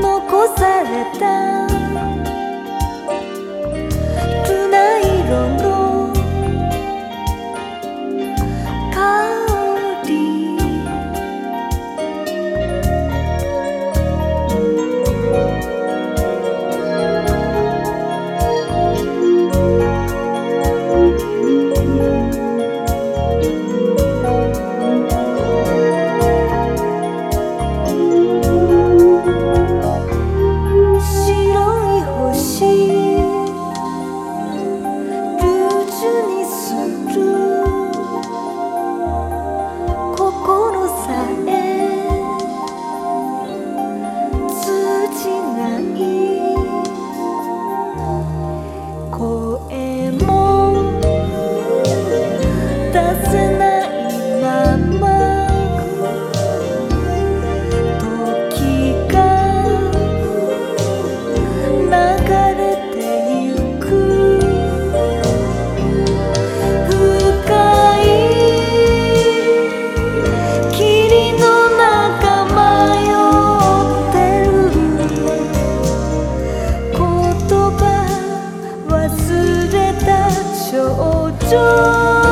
残された。ko 就。